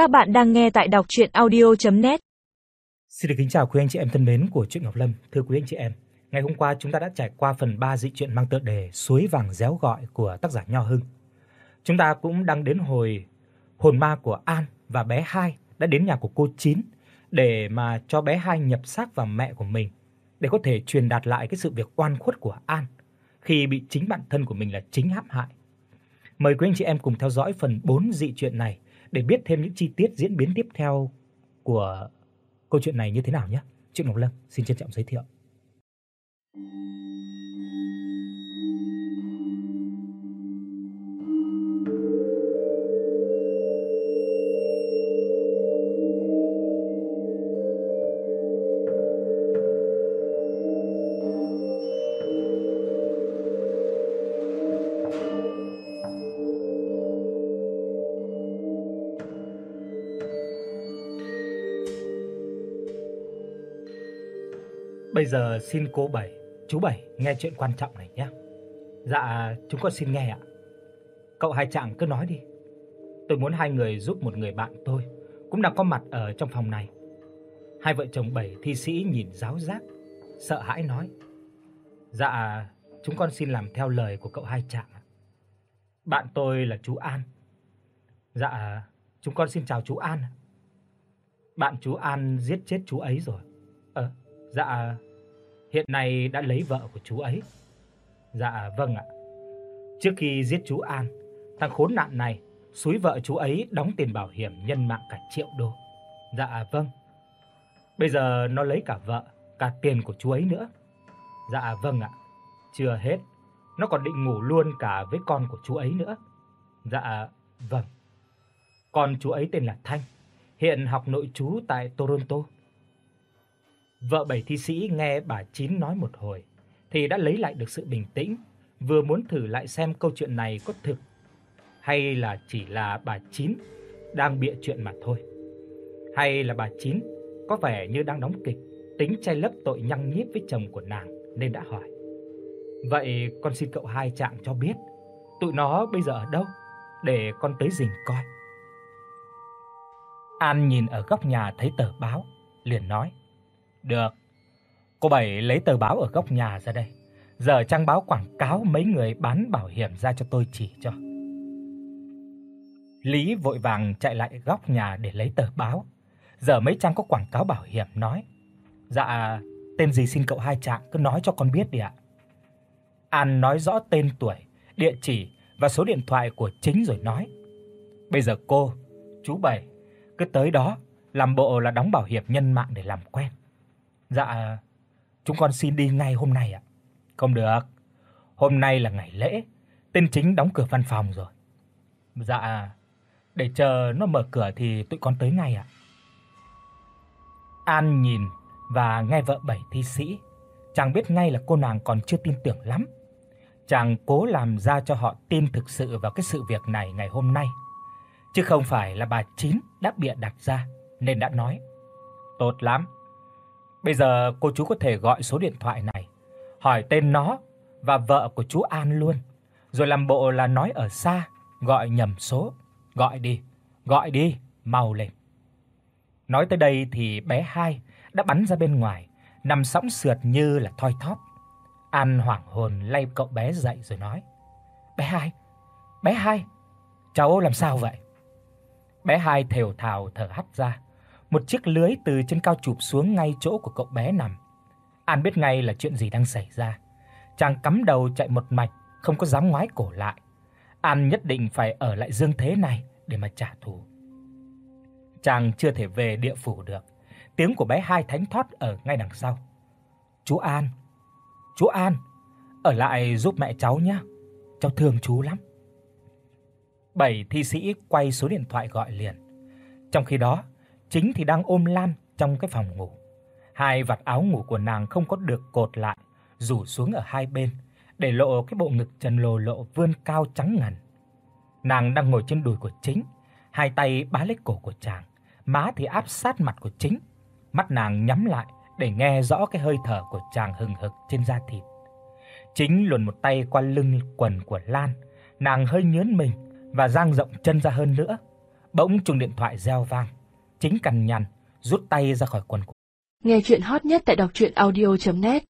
Các bạn đang nghe tại đọc audio net Xin được kính chào quý anh chị em thân mến của truyện Ngọc Lâm. Thưa quý anh chị em, ngày hôm qua chúng ta đã trải qua phần 3 dị truyện mang tựa đề Suối vàng réo gọi của tác giả Nho Hưng. Chúng ta cũng đang đến hồi hồn ma của An và bé Hai đã đến nhà của cô Chín để mà cho bé Hai nhập xác vào mẹ của mình để có thể truyền đạt lại cái sự việc oan khuất của An khi bị chính bản thân của mình là chính hãm hại. Mời quý anh chị em cùng theo dõi phần 4 dị truyện này để biết thêm những chi tiết diễn biến tiếp theo của câu chuyện này như thế nào nhé. chuyện Ngọc Lâm, xin trân trọng giới thiệu. Bây giờ xin cô Bảy, chú Bảy nghe chuyện quan trọng này nhé. Dạ, chúng con xin nghe ạ. Cậu Hai Trạng cứ nói đi. Tôi muốn hai người giúp một người bạn tôi cũng đang có mặt ở trong phòng này. Hai vợ chồng Bảy thi sĩ nhìn giáo giác, sợ hãi nói: "Dạ, chúng con xin làm theo lời của cậu Hai Trạng ạ. Bạn tôi là chú An." "Dạ, chúng con xin chào chú An." "Bạn chú An giết chết chú ấy rồi." "Ờ, Dạ, hiện nay đã lấy vợ của chú ấy. Dạ vâng ạ. Trước khi giết chú An, thằng khốn nạn này xúi vợ chú ấy đóng tiền bảo hiểm nhân mạng cả triệu đô. Dạ vâng. Bây giờ nó lấy cả vợ, cả tiền của chú ấy nữa. Dạ vâng ạ. Chưa hết, nó còn định ngủ luôn cả với con của chú ấy nữa. Dạ vâng. Con chú ấy tên là Thanh, hiện học nội trú tại Toronto. Vợ bảy thi sĩ nghe bà Chín nói một hồi thì đã lấy lại được sự bình tĩnh, vừa muốn thử lại xem câu chuyện này có thực hay là chỉ là bà Chín đang bịa chuyện mà thôi. Hay là bà Chín có vẻ như đang đóng kịch, tính che lấp tội nhăng nhít với chồng của nàng nên đã hỏi. Vậy con xin cậu hai trạng cho biết, tụi nó bây giờ ở đâu để con tới rình coi. An nhìn ở góc nhà thấy tờ báo, liền nói: được. Cô Bảy lấy tờ báo ở góc nhà ra đây. Giờ trang báo quảng cáo mấy người bán bảo hiểm ra cho tôi chỉ cho. Lý vội vàng chạy lại góc nhà để lấy tờ báo. Giờ mấy trang có quảng cáo bảo hiểm nói: "Dạ, tên gì xin cậu hai trạng cứ nói cho con biết đi ạ." An nói rõ tên tuổi, địa chỉ và số điện thoại của chính rồi nói: "Bây giờ cô, chú Bảy cứ tới đó làm bộ là đóng bảo hiểm nhân mạng để làm quen. Dạ, chúng con xin đi ngay hôm nay ạ. Không được. Hôm nay là ngày lễ, tên chính đóng cửa văn phòng rồi. Dạ, để chờ nó mở cửa thì tụi con tới ngay ạ. An nhìn và nghe vợ bảy thi sĩ, chàng biết ngay là cô nàng còn chưa tin tưởng lắm. Chàng cố làm ra cho họ tin thực sự vào cái sự việc này ngày hôm nay, chứ không phải là bà Chín đã bịa đặt ra nên đã nói. Tốt lắm. Bây giờ cô chú có thể gọi số điện thoại này, hỏi tên nó và vợ của chú An luôn, rồi làm bộ là nói ở xa, gọi nhầm số. Gọi đi, gọi đi, mau lên. Nói tới đây thì bé Hai đã bắn ra bên ngoài, nằm sõng sượt như là thoi thóp. An hoảng hồn lay cậu bé dậy rồi nói: "Bé Hai, bé Hai, cháu làm sao vậy?" Bé Hai thều thào thở hắt ra, một chiếc lưới từ trên cao chụp xuống ngay chỗ của cậu bé nằm. An biết ngay là chuyện gì đang xảy ra. Chàng cắm đầu chạy một mạch, không có dám ngoái cổ lại. An nhất định phải ở lại dương thế này để mà trả thù. Chàng chưa thể về địa phủ được. Tiếng của bé Hai thánh thoát ở ngay đằng sau. "Chú An, chú An, ở lại giúp mẹ cháu nhé. Cháu thương chú lắm." Bảy thi sĩ quay số điện thoại gọi liền. Trong khi đó, chính thì đang ôm Lan trong cái phòng ngủ. Hai vạt áo ngủ của nàng không có được cột lại, rủ xuống ở hai bên, để lộ cái bộ ngực trần lồ lộ vươn cao trắng ngần. Nàng đang ngồi trên đùi của chính, hai tay bá lấy cổ của chàng, má thì áp sát mặt của chính, mắt nàng nhắm lại để nghe rõ cái hơi thở của chàng hừng hực trên da thịt. Chính luồn một tay qua lưng quần của Lan, nàng hơi nhướng mình và dang rộng chân ra hơn nữa Bỗng chuông điện thoại reo vang. Chính cằn nhằn rút tay ra khỏi quần. của. Nghe truyện hot nhất tại doctruyenaudio.net